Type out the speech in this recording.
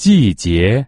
季节。